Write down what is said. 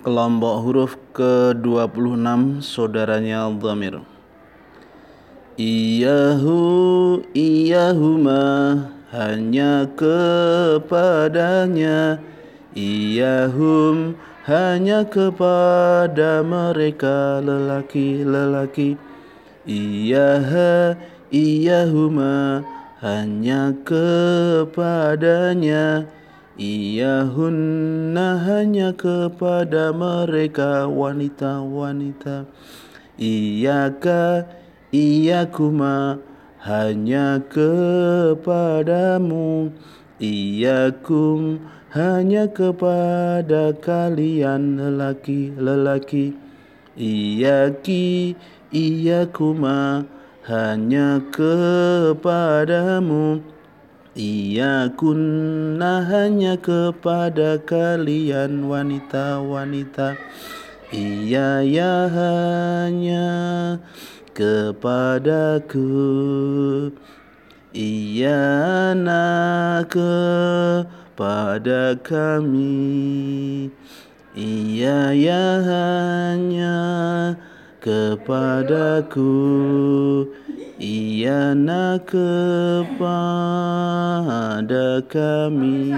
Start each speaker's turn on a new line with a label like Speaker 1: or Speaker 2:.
Speaker 1: Kelompok huruf ke-26 saudaranya dhamir. Iyahu, iyahuma hanya kepadanya. Iyahum hanya kepada mereka lelaki-lelaki. Iyaha, iyahuma hanya kepadanya. Iyahunna hanya kepada mereka wanita-wanita. Iyaka iyakuma hanya kepadamu. Iyakum hanya kepada kalian lelaki-lelaki. Iyaki iyakuma hanya kepadamu ia kunna hanya kepada kalian wanita-wanita. Ia ya hanya kepadaku. Ia nak kepada kami. Ia ya hanya kepadaku. Ia nak kepada kami